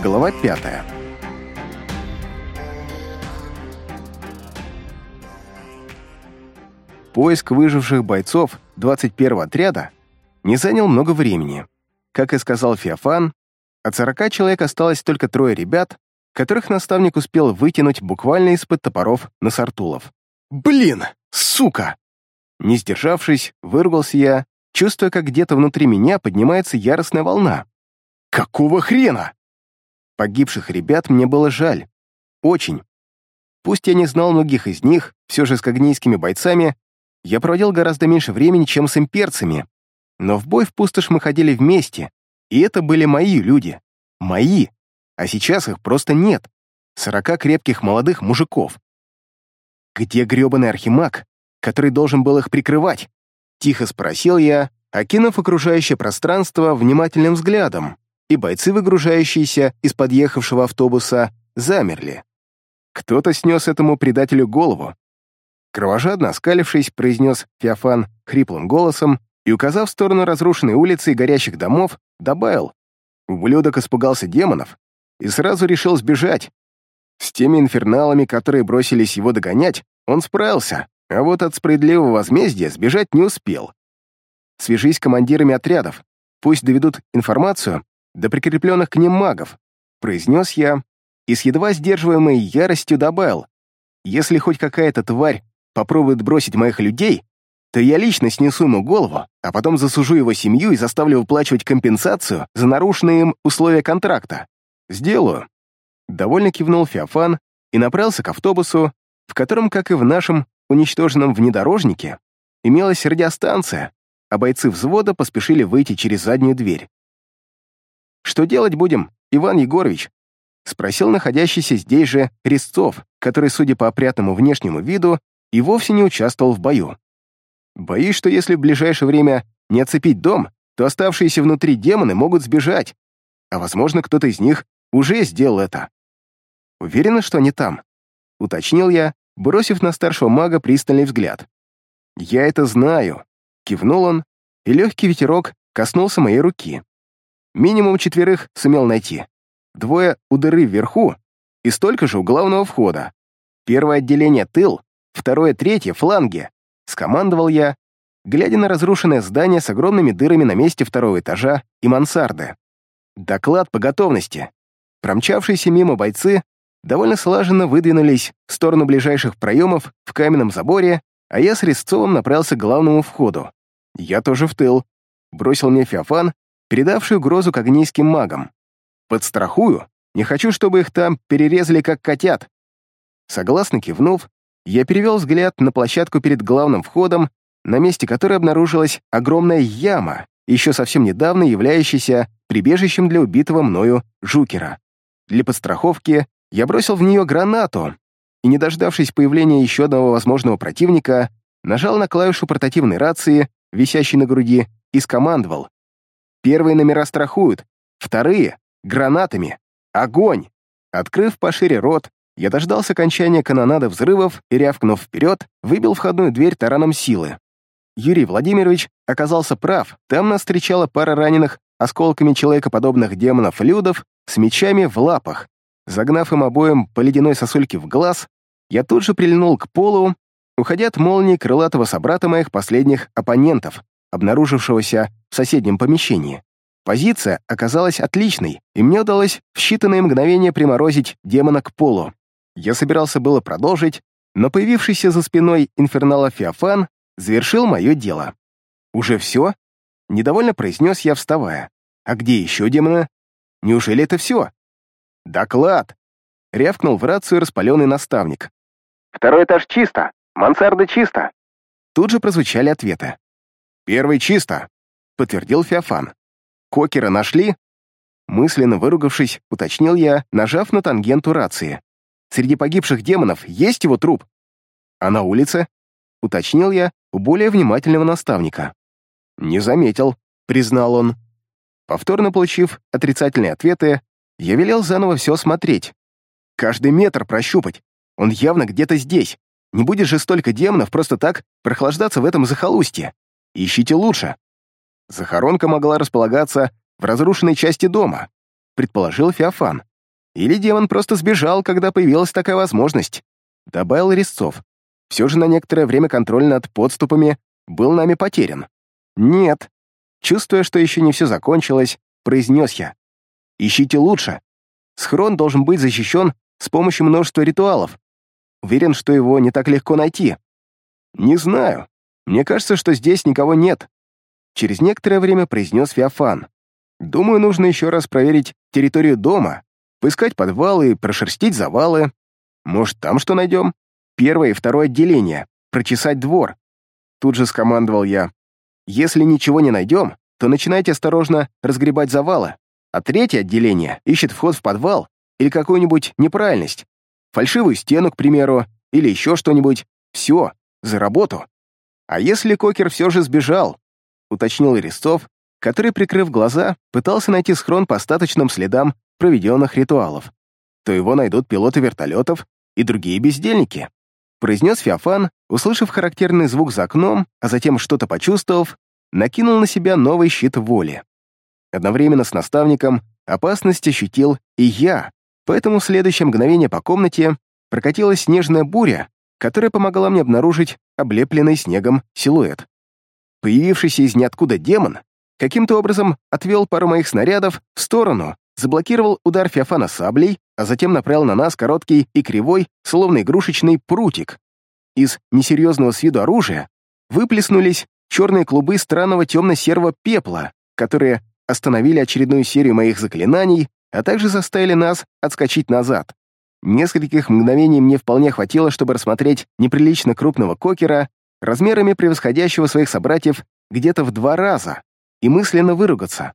Глава пятая. Поиск выживших бойцов 21-го отряда не занял много времени. Как и сказал Феофан, от 40 человек осталось только трое ребят, которых наставник успел вытянуть буквально из-под топоров на сартулов. «Блин, сука!» Не сдержавшись, выругался я, чувствуя, как где-то внутри меня поднимается яростная волна. «Какого хрена?» Погибших ребят мне было жаль. Очень. Пусть я не знал многих из них, все же с когнийскими бойцами я проводил гораздо меньше времени, чем с имперцами. Но в бой в пустошь мы ходили вместе, и это были мои люди. Мои. А сейчас их просто нет. Сорока крепких молодых мужиков. Где грёбаный архимаг, который должен был их прикрывать? Тихо спросил я, окинув окружающее пространство внимательным взглядом, и бойцы, выгружающиеся из подъехавшего автобуса, замерли. Кто-то снес этому предателю голову. Кровожадно оскалившись, произнес Феофан хриплым голосом и, указав в сторону разрушенной улицы и горящих домов, добавил. Ублюдок испугался демонов и сразу решил сбежать. С теми инферналами, которые бросились его догонять, он справился, а вот от справедливого возмездия сбежать не успел. Свяжись с командирами отрядов, пусть доведут информацию до прикрепленных к ним магов, произнес я и с едва сдерживаемой яростью добавил, если хоть какая-то тварь попробует бросить моих людей, то я лично снесу ему голову, а потом засужу его семью и заставлю выплачивать компенсацию за нарушенные им условия контракта. Сделаю. Довольно кивнул Феофан и направился к автобусу, в котором, как и в нашем уничтоженном внедорожнике, имелась радиостанция, а бойцы взвода поспешили выйти через заднюю дверь. «Что делать будем, Иван Егорович?» — спросил находящийся здесь же Резцов, который, судя по опрятному внешнему виду, и вовсе не участвовал в бою. Боюсь, что если в ближайшее время не оцепить дом, то оставшиеся внутри демоны могут сбежать, а, возможно, кто-то из них уже сделал это. Уверена, что они там? Уточнил я, бросив на старшего мага пристальный взгляд. «Я это знаю», — кивнул он, и легкий ветерок коснулся моей руки. Минимум четверых сумел найти. Двое у дыры вверху и столько же у главного входа. Первое отделение — тыл, второе — третье — фланги скомандовал я, глядя на разрушенное здание с огромными дырами на месте второго этажа и мансарды. Доклад по готовности. Промчавшиеся мимо бойцы довольно слаженно выдвинулись в сторону ближайших проемов в каменном заборе, а я с Резцовым направился к главному входу. Я тоже в тыл. Бросил мне Феофан, передавший угрозу к огнейским магам. Подстрахую. Не хочу, чтобы их там перерезали, как котят. Согласно кивнув, я перевел взгляд на площадку перед главным входом, на месте которой обнаружилась огромная яма, еще совсем недавно являющаяся прибежищем для убитого мною Жукера. Для подстраховки я бросил в нее гранату и, не дождавшись появления еще одного возможного противника, нажал на клавишу портативной рации, висящей на груди, и скомандовал. Первые номера страхуют, вторые — гранатами. Огонь! Открыв пошире рот, я дождался окончания канонады взрывов и, рявкнув вперед, выбил входную дверь тараном силы. Юрий Владимирович оказался прав, там нас встречала пара раненых осколками человекоподобных демонов-людов с мечами в лапах. Загнав им обоим по ледяной сосульке в глаз, я тут же прильнул к полу, уходя от молнии крылатого собрата моих последних оппонентов, обнаружившегося в соседнем помещении. Позиция оказалась отличной, и мне удалось в считанные мгновения приморозить демона к полу. Я собирался было продолжить, но появившийся за спиной инфернала Феофан завершил мое дело. «Уже все?» — недовольно произнес я, вставая. «А где еще демоны? Неужели это все?» «Доклад!» — рявкнул в рацию распаленный наставник. «Второй этаж чисто, мансарда чисто». Тут же прозвучали ответы. «Первый чисто», — подтвердил Феофан. «Кокера нашли?» Мысленно выругавшись, уточнил я, нажав на тангенту рации. Среди погибших демонов есть его труп? А на улице? Уточнил я у более внимательного наставника. Не заметил, признал он. Повторно получив отрицательные ответы, я велел заново все смотреть. Каждый метр прощупать. Он явно где-то здесь. Не будет же столько демонов просто так прохлаждаться в этом захолустье. Ищите лучше. Захоронка могла располагаться в разрушенной части дома, предположил Феофан. Или демон просто сбежал, когда появилась такая возможность, добавил Резцов. Все же на некоторое время контроль над подступами был нами потерян. Нет. Чувствуя, что еще не все закончилось, произнес я. Ищите лучше. Схрон должен быть защищен с помощью множества ритуалов. Уверен, что его не так легко найти. Не знаю. Мне кажется, что здесь никого нет. Через некоторое время произнес Феофан. Думаю, нужно еще раз проверить территорию дома, поискать подвалы и прошерстить завалы. Может, там что найдем? Первое и второе отделение. Прочесать двор. Тут же скомандовал я. Если ничего не найдем, то начинайте осторожно разгребать завалы. А третье отделение ищет вход в подвал или какую-нибудь неправильность. Фальшивую стену, к примеру, или еще что-нибудь. Все, за работу. А если Кокер все же сбежал? Уточнил Рестов, который, прикрыв глаза, пытался найти схрон по остаточным следам проведенных ритуалов. То его найдут пилоты вертолетов и другие бездельники. Произнес Феофан, услышав характерный звук за окном, а затем что-то почувствовав, накинул на себя новый щит воли. Одновременно с наставником опасность ощутил и я, поэтому в следующее мгновение по комнате прокатилась снежная буря, которая помогла мне обнаружить облепленный снегом силуэт. Появившийся из ниоткуда демон каким-то образом отвел пару моих снарядов в сторону, заблокировал удар Феофана саблей, а затем направил на нас короткий и кривой, словно игрушечный прутик. Из несерьезного с виду оружия выплеснулись черные клубы странного темно-серого пепла, которые остановили очередную серию моих заклинаний, а также заставили нас отскочить назад. Нескольких мгновений мне вполне хватило, чтобы рассмотреть неприлично крупного кокера, размерами превосходящего своих собратьев где-то в два раза, и мысленно выругаться.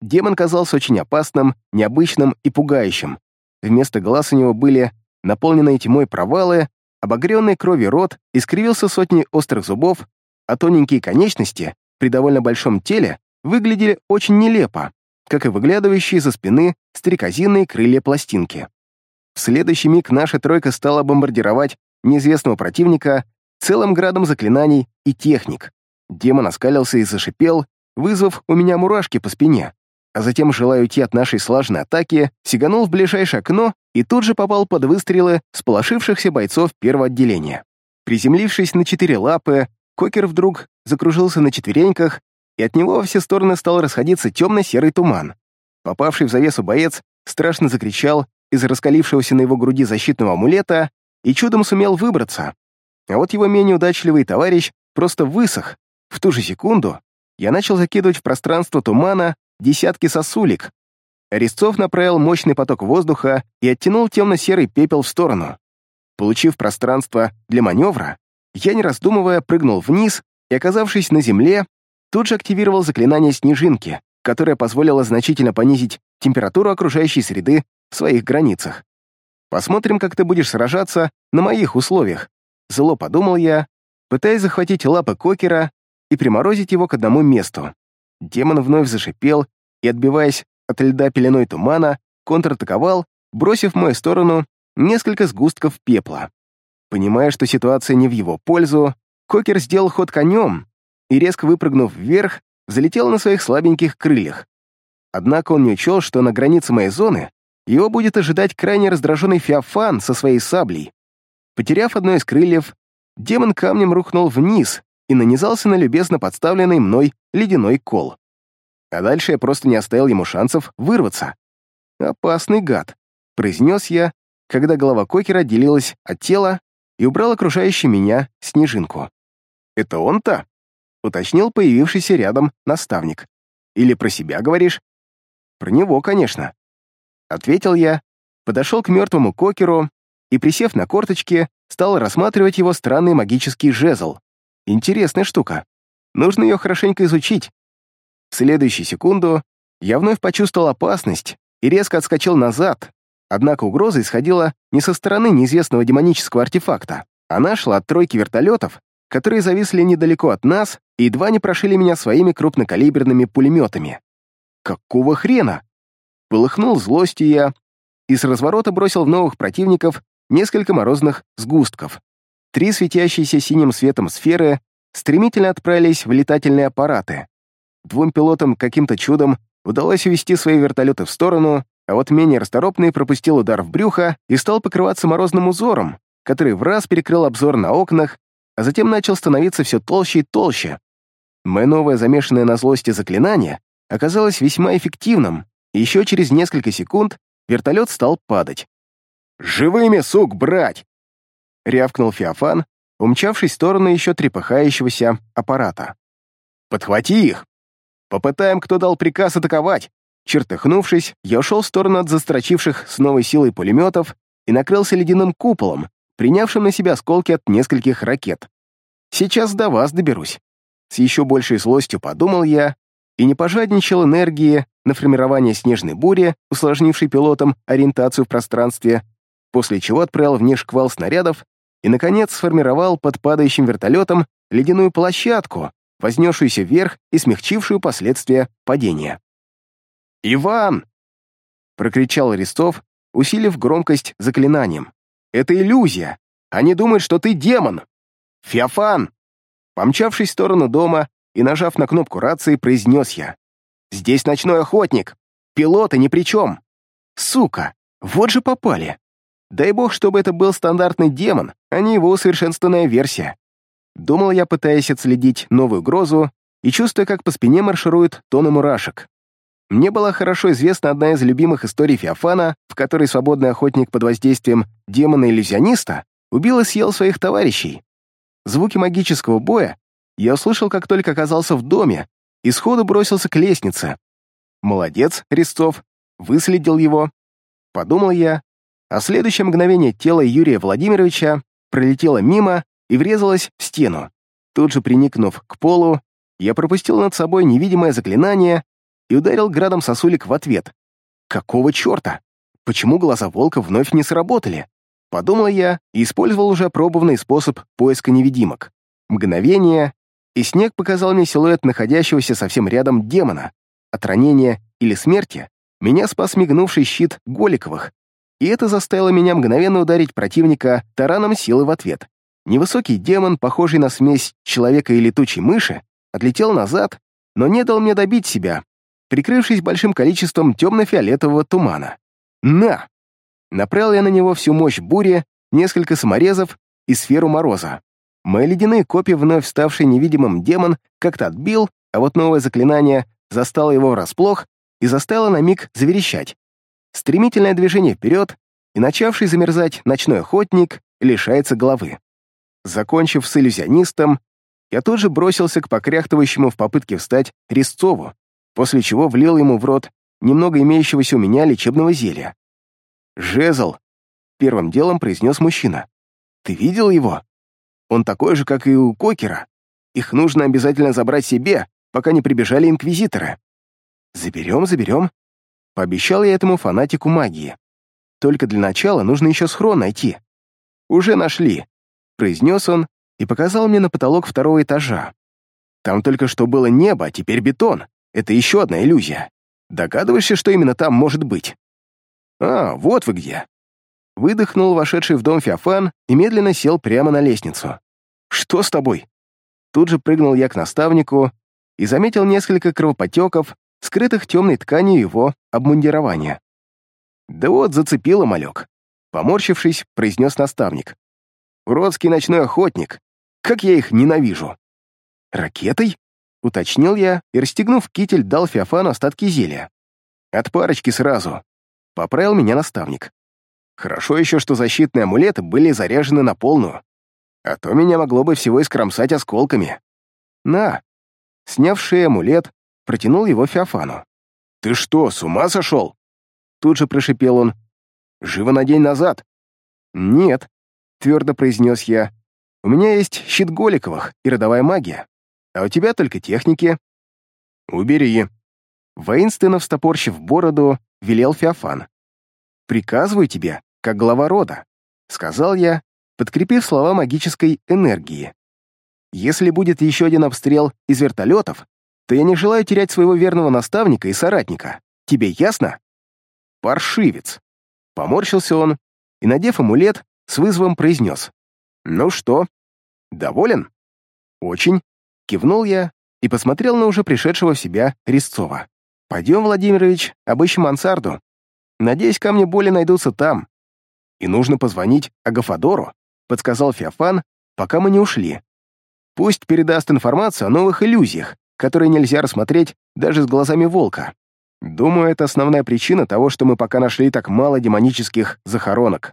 Демон казался очень опасным, необычным и пугающим. Вместо глаз у него были наполненные тьмой провалы, обогренный кровью рот искривился сотней острых зубов, а тоненькие конечности при довольно большом теле выглядели очень нелепо, как и выглядывающие за спины стрекозинные крылья пластинки. В следующий миг наша тройка стала бомбардировать неизвестного противника целым градом заклинаний и техник. Демон оскалился и зашипел, вызвав у меня мурашки по спине, а затем, желая уйти от нашей слаженной атаки, сиганул в ближайшее окно и тут же попал под выстрелы сполошившихся бойцов первого отделения. Приземлившись на четыре лапы, Кокер вдруг закружился на четвереньках, и от него во все стороны стал расходиться темно-серый туман. Попавший в завесу боец страшно закричал из раскалившегося на его груди защитного амулета и чудом сумел выбраться. А вот его менее удачливый товарищ просто высох. В ту же секунду я начал закидывать в пространство тумана десятки сосулек. Резцов направил мощный поток воздуха и оттянул темно-серый пепел в сторону. Получив пространство для маневра, я, не раздумывая, прыгнул вниз и, оказавшись на земле, тут же активировал заклинание снежинки, которое позволило значительно понизить температуру окружающей среды в своих границах. Посмотрим, как ты будешь сражаться на моих условиях. Зло подумал я, пытаясь захватить лапы Кокера и приморозить его к одному месту. Демон вновь зашипел и, отбиваясь от льда пеленой тумана, контратаковал, бросив в мою сторону несколько сгустков пепла. Понимая, что ситуация не в его пользу, Кокер сделал ход конем и, резко выпрыгнув вверх, залетел на своих слабеньких крыльях. Однако он не учел, что на границе моей зоны его будет ожидать крайне раздраженный Феофан со своей саблей. Потеряв одно из крыльев, демон камнем рухнул вниз и нанизался на любезно подставленный мной ледяной кол. А дальше я просто не оставил ему шансов вырваться. «Опасный гад», — произнес я, когда голова Кокера отделилась от тела и убрал окружающий меня снежинку. «Это он-то?» — уточнил появившийся рядом наставник. «Или про себя говоришь?» «Про него, конечно». Ответил я, подошел к мертвому Кокеру и, присев на корточки, стал рассматривать его странный магический жезл. Интересная штука. Нужно ее хорошенько изучить. В следующую секунду я вновь почувствовал опасность и резко отскочил назад, Однако угроза исходила не со стороны неизвестного демонического артефакта. Она шла от тройки вертолетов, которые зависли недалеко от нас и едва не прошили меня своими крупнокалиберными пулеметами. Какого хрена? Полыхнул злостью я и с разворота бросил в новых противников несколько морозных сгустков. Три светящиеся синим светом сферы стремительно отправились в летательные аппараты. Двум пилотам каким-то чудом удалось увести свои вертолеты в сторону, а вот менее расторопный пропустил удар в брюхо и стал покрываться морозным узором, который в раз перекрыл обзор на окнах, а затем начал становиться все толще и толще. Мое новое замешанное на злости заклинание оказалось весьма эффективным, и еще через несколько секунд вертолет стал падать. «Живыми, сук, брать!» — рявкнул Феофан, умчавшись в сторону еще трепыхающегося аппарата. «Подхвати их! Попытаем, кто дал приказ атаковать!» Чертыхнувшись, я ушел в сторону от застрочивших с новой силой пулеметов и накрылся ледяным куполом, принявшим на себя осколки от нескольких ракет. Сейчас до вас доберусь. С еще большей злостью подумал я и не пожадничал энергии на формирование снежной бури, усложнившей пилотам ориентацию в пространстве, после чего отправил в ней шквал снарядов и, наконец, сформировал под падающим вертолетом ледяную площадку, вознесшуюся вверх и смягчившую последствия падения. «Иван!» — прокричал Арестов, усилив громкость заклинанием. «Это иллюзия! Они думают, что ты демон! Феофан!» Помчавшись в сторону дома и нажав на кнопку рации, произнес я. «Здесь ночной охотник! Пилоты ни при чем! Сука! Вот же попали! Дай бог, чтобы это был стандартный демон, а не его усовершенствованная версия!» Думал я, пытаясь отследить новую угрозу и чувствуя, как по спине марширует тонны мурашек. Мне была хорошо известна одна из любимых историй Феофана, в которой свободный охотник под воздействием демона-иллюзиониста убил и съел своих товарищей. Звуки магического боя я услышал, как только оказался в доме, и сходу бросился к лестнице. Молодец, Рестов, выследил его. Подумал я, а следующее мгновение тело Юрия Владимировича пролетело мимо и врезалось в стену. Тут же приникнув к полу, я пропустил над собой невидимое заклинание и ударил градом сосулек в ответ. Какого черта? Почему глаза волка вновь не сработали? Подумал я и использовал уже пробованный способ поиска невидимок. Мгновение, и снег показал мне силуэт находящегося совсем рядом демона. От ранения или смерти меня спас мигнувший щит Голиковых, и это заставило меня мгновенно ударить противника тараном силы в ответ. Невысокий демон, похожий на смесь человека и летучей мыши, отлетел назад, но не дал мне добить себя, прикрывшись большим количеством темно-фиолетового тумана. «На!» Направил я на него всю мощь бури, несколько саморезов и сферу мороза. Мои ледяные копья, вновь ставший невидимым демон, как-то отбил, а вот новое заклинание застало его врасплох и заставило на миг заверещать. Стремительное движение вперед, и начавший замерзать ночной охотник лишается головы. Закончив с иллюзионистом, я тут же бросился к покряхтывающему в попытке встать Резцову, после чего влил ему в рот немного имеющегося у меня лечебного зелья. «Жезл!» — первым делом произнес мужчина. «Ты видел его? Он такой же, как и у Кокера. Их нужно обязательно забрать себе, пока не прибежали инквизиторы». «Заберем, заберем», — пообещал я этому фанатику магии. «Только для начала нужно еще схрон найти». «Уже нашли», — произнес он и показал мне на потолок второго этажа. «Там только что было небо, а теперь бетон. Это еще одна иллюзия. Догадываешься, что именно там может быть? А, вот вы где. Выдохнул вошедший в дом Феофан и медленно сел прямо на лестницу. Что с тобой? Тут же прыгнул я к наставнику и заметил несколько кровопотеков, скрытых темной тканью его обмундирования. «Да вот, зацепило малек», — поморщившись, произнес наставник. «Уродский ночной охотник. Как я их ненавижу!» «Ракетой?» Уточнил я и, расстегнув китель, дал Феофану остатки зелья. От парочки сразу. Поправил меня наставник. Хорошо еще, что защитные амулеты были заряжены на полную. А то меня могло бы всего искромсать осколками. На. Снявший амулет, протянул его Феофану. «Ты что, с ума сошел?» Тут же прошипел он. «Живо на день назад». «Нет», — твердо произнес я. «У меня есть щит Голиковых и родовая магия а у тебя только техники». «Убери». Воинственно встопорщив бороду, велел Феофан. «Приказываю тебе, как глава рода», — сказал я, подкрепив слова магической энергии. «Если будет еще один обстрел из вертолетов, то я не желаю терять своего верного наставника и соратника. Тебе ясно?» «Паршивец!» Поморщился он и, надев амулет, с вызовом произнес. «Ну что, доволен?» «Очень», Кивнул я и посмотрел на уже пришедшего в себя Резцова. «Пойдем, Владимирович, обыщем мансарду». Надеюсь, камни боли найдутся там. И нужно позвонить Агафадору, подсказал Феофан, пока мы не ушли. Пусть передаст информацию о новых иллюзиях, которые нельзя рассмотреть даже с глазами волка. Думаю, это основная причина того, что мы пока нашли так мало демонических захоронок.